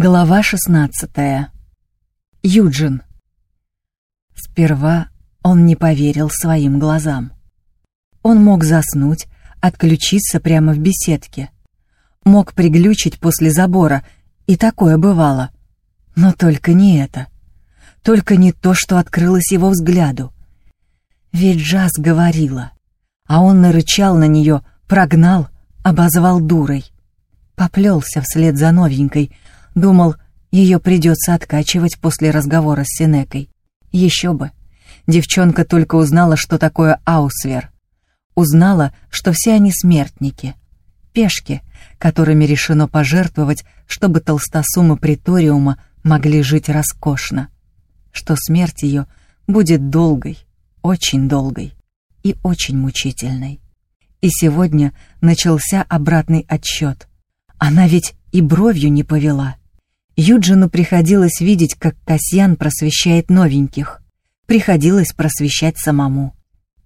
Глава 16. Юджин. Сперва он не поверил своим глазам. Он мог заснуть, отключиться прямо в беседке. Мог приглючить после забора, и такое бывало. Но только не это. Только не то, что открылось его взгляду. Ведь Джаз говорила, а он нарычал на нее, прогнал, обозвал дурой. Поплелся вслед за новенькой — Думал, ее придется откачивать после разговора с Синекой. Еще бы. Девчонка только узнала, что такое Аусвер. Узнала, что все они смертники. Пешки, которыми решено пожертвовать, чтобы толстосумы приториума могли жить роскошно. Что смерть ее будет долгой, очень долгой и очень мучительной. И сегодня начался обратный отсчет. Она ведь и бровью не повела. Юджину приходилось видеть, как Касьян просвещает новеньких. Приходилось просвещать самому.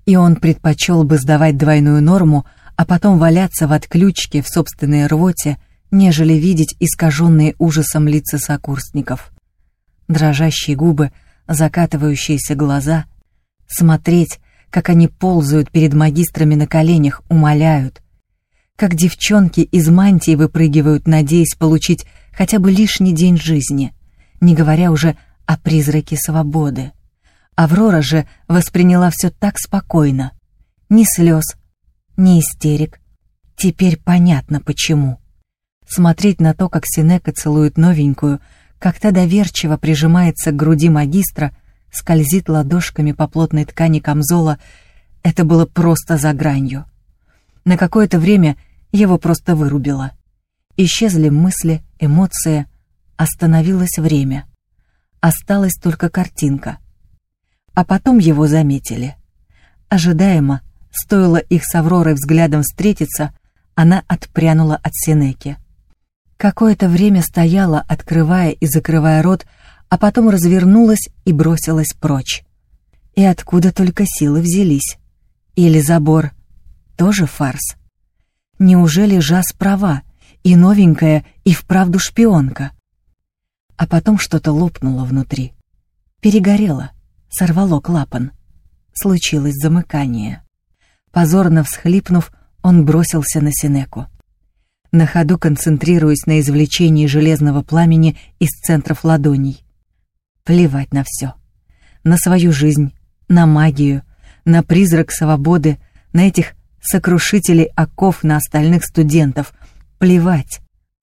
И он предпочел бы сдавать двойную норму, а потом валяться в отключке в собственной рвоте, нежели видеть искаженные ужасом лица сокурсников. Дрожащие губы, закатывающиеся глаза, смотреть, как они ползают перед магистрами на коленях, умоляют, как девчонки из мантии выпрыгивают, надеясь получить хотя бы лишний день жизни, не говоря уже о призраке свободы. Аврора же восприняла все так спокойно. Ни слез, ни истерик. Теперь понятно, почему. Смотреть на то, как Синека целует новенькую, как та доверчиво прижимается к груди магистра, скользит ладошками по плотной ткани камзола, это было просто за гранью. На какое-то время его просто вырубило. Исчезли мысли, эмоции, остановилось время. Осталась только картинка. А потом его заметили. Ожидаемо, стоило их с Авророй взглядом встретиться, она отпрянула от Сенеки. Какое-то время стояла, открывая и закрывая рот, а потом развернулась и бросилась прочь. И откуда только силы взялись? Или забор? Тоже фарс? Неужели Жас права? И новенькая, и вправду шпионка. А потом что-то лопнуло внутри. Перегорело, сорвало клапан. Случилось замыкание. Позорно всхлипнув, он бросился на Синеку. На ходу концентрируясь на извлечении железного пламени из центров ладоней. Плевать на все. На свою жизнь, на магию, на призрак свободы, на этих сокрушителей оков, на остальных студентов, Плевать,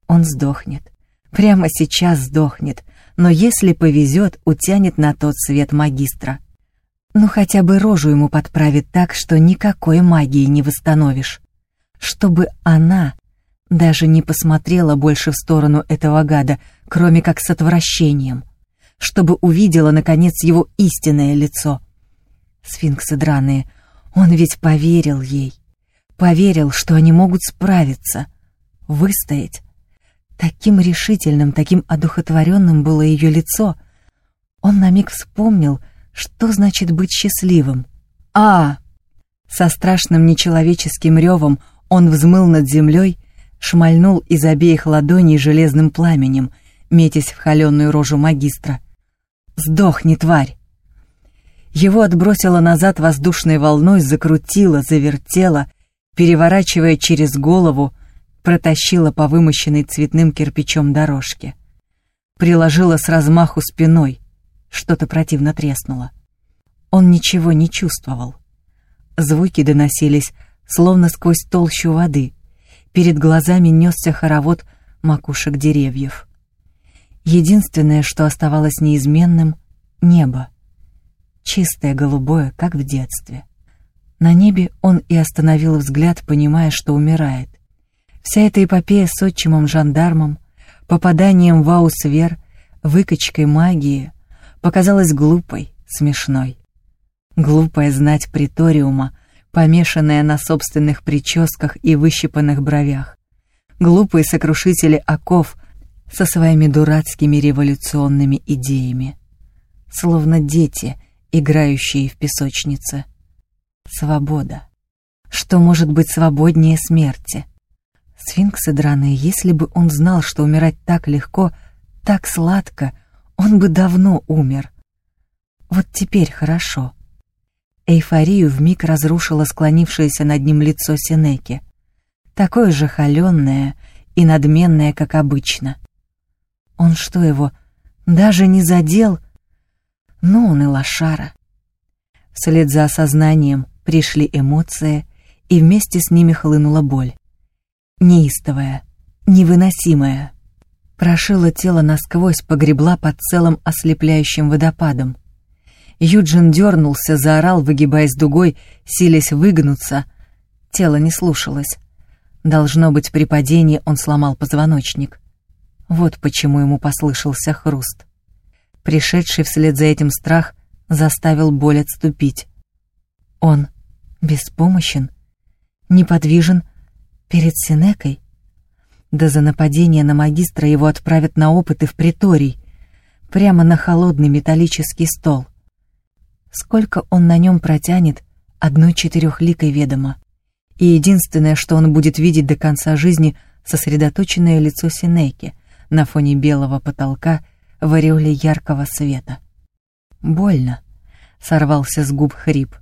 он сдохнет. Прямо сейчас сдохнет, но если повезет, утянет на тот свет магистра. Ну хотя бы рожу ему подправит так, что никакой магии не восстановишь. Чтобы она даже не посмотрела больше в сторону этого гада, кроме как с отвращением. Чтобы увидела, наконец, его истинное лицо. Сфинксы драные, он ведь поверил ей. Поверил, что они могут справиться — выстоять. Таким решительным, таким одухотворенным было ее лицо. Он на миг вспомнил, что значит быть счастливым. «А!» Со страшным нечеловеческим ревом он взмыл над землей, шмальнул из обеих ладоней железным пламенем, метясь в холеную рожу магистра. «Сдохни, тварь!» Его отбросило назад воздушной волной, закрутило, завертело, переворачивая через голову, протащила по вымощенной цветным кирпичом дорожке. Приложила с размаху спиной, что-то противно треснуло. Он ничего не чувствовал. Звуки доносились, словно сквозь толщу воды. Перед глазами несся хоровод макушек деревьев. Единственное, что оставалось неизменным — небо. Чистое голубое, как в детстве. На небе он и остановил взгляд, понимая, что умирает. Вся эта эпопея с отчимом-жандармом, попаданием в Аусвер, выкачкой магии показалась глупой, смешной. Глупая знать приториума, помешанная на собственных прическах и выщипанных бровях. Глупые сокрушители оков со своими дурацкими революционными идеями. Словно дети, играющие в песочнице. Свобода. Что может быть свободнее смерти? Сфинксы драные, если бы он знал, что умирать так легко, так сладко, он бы давно умер. Вот теперь хорошо. Эйфорию вмиг разрушило склонившееся над ним лицо Синеки, такое же холеное и надменное, как обычно. Он что его, даже не задел? Ну, он и лошара. Вслед за осознанием пришли эмоции, и вместе с ними хлынула боль. Неистовая, невыносимая. Прошила тело насквозь, погребла под целым ослепляющим водопадом. Юджин дернулся, заорал, выгибаясь дугой, силясь выгнуться. Тело не слушалось. Должно быть, при падении он сломал позвоночник. Вот почему ему послышался хруст. Пришедший вслед за этим страх заставил боль отступить. Он беспомощен, неподвижен перед Синекой. Да за нападение на магистра его отправят на опыты в приторий, прямо на холодный металлический стол. Сколько он на нем протянет, одной четырехликой ведомо. И единственное, что он будет видеть до конца жизни, сосредоточенное лицо Синеки на фоне белого потолка в ореоле яркого света. «Больно», — сорвался с губ хрип.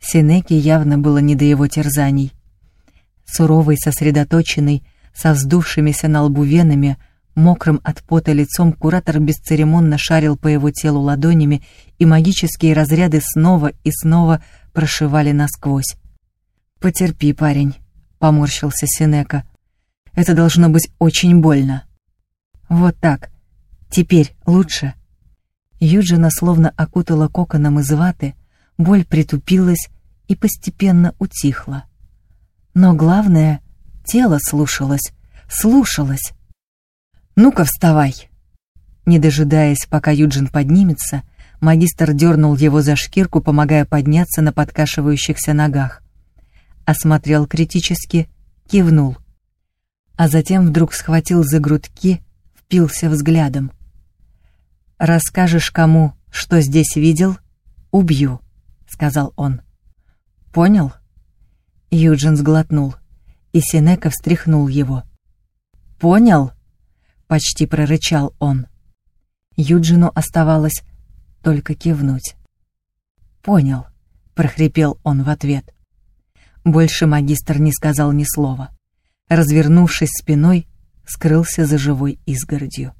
Синеке явно было не до его терзаний. Суровый, сосредоточенный, со вздувшимися на лбу венами, Мокрым от пота лицом куратор бесцеремонно шарил по его телу ладонями, и магические разряды снова и снова прошивали насквозь. «Потерпи, парень», — поморщился Синека. «Это должно быть очень больно». «Вот так. Теперь лучше». Юджина словно окутала коконом из ваты, боль притупилась и постепенно утихла. Но главное, тело слушалось, слушалось. «Ну-ка, вставай!» Не дожидаясь, пока Юджин поднимется, магистр дернул его за шкирку, помогая подняться на подкашивающихся ногах. Осмотрел критически, кивнул. А затем вдруг схватил за грудки, впился взглядом. «Расскажешь кому, что здесь видел, убью», — сказал он. «Понял?» Юджин сглотнул, и Синека встряхнул его. «Понял?» — почти прорычал он. Юджину оставалось только кивнуть. «Понял», — прохрипел он в ответ. Больше магистр не сказал ни слова. Развернувшись спиной, скрылся за живой изгородью.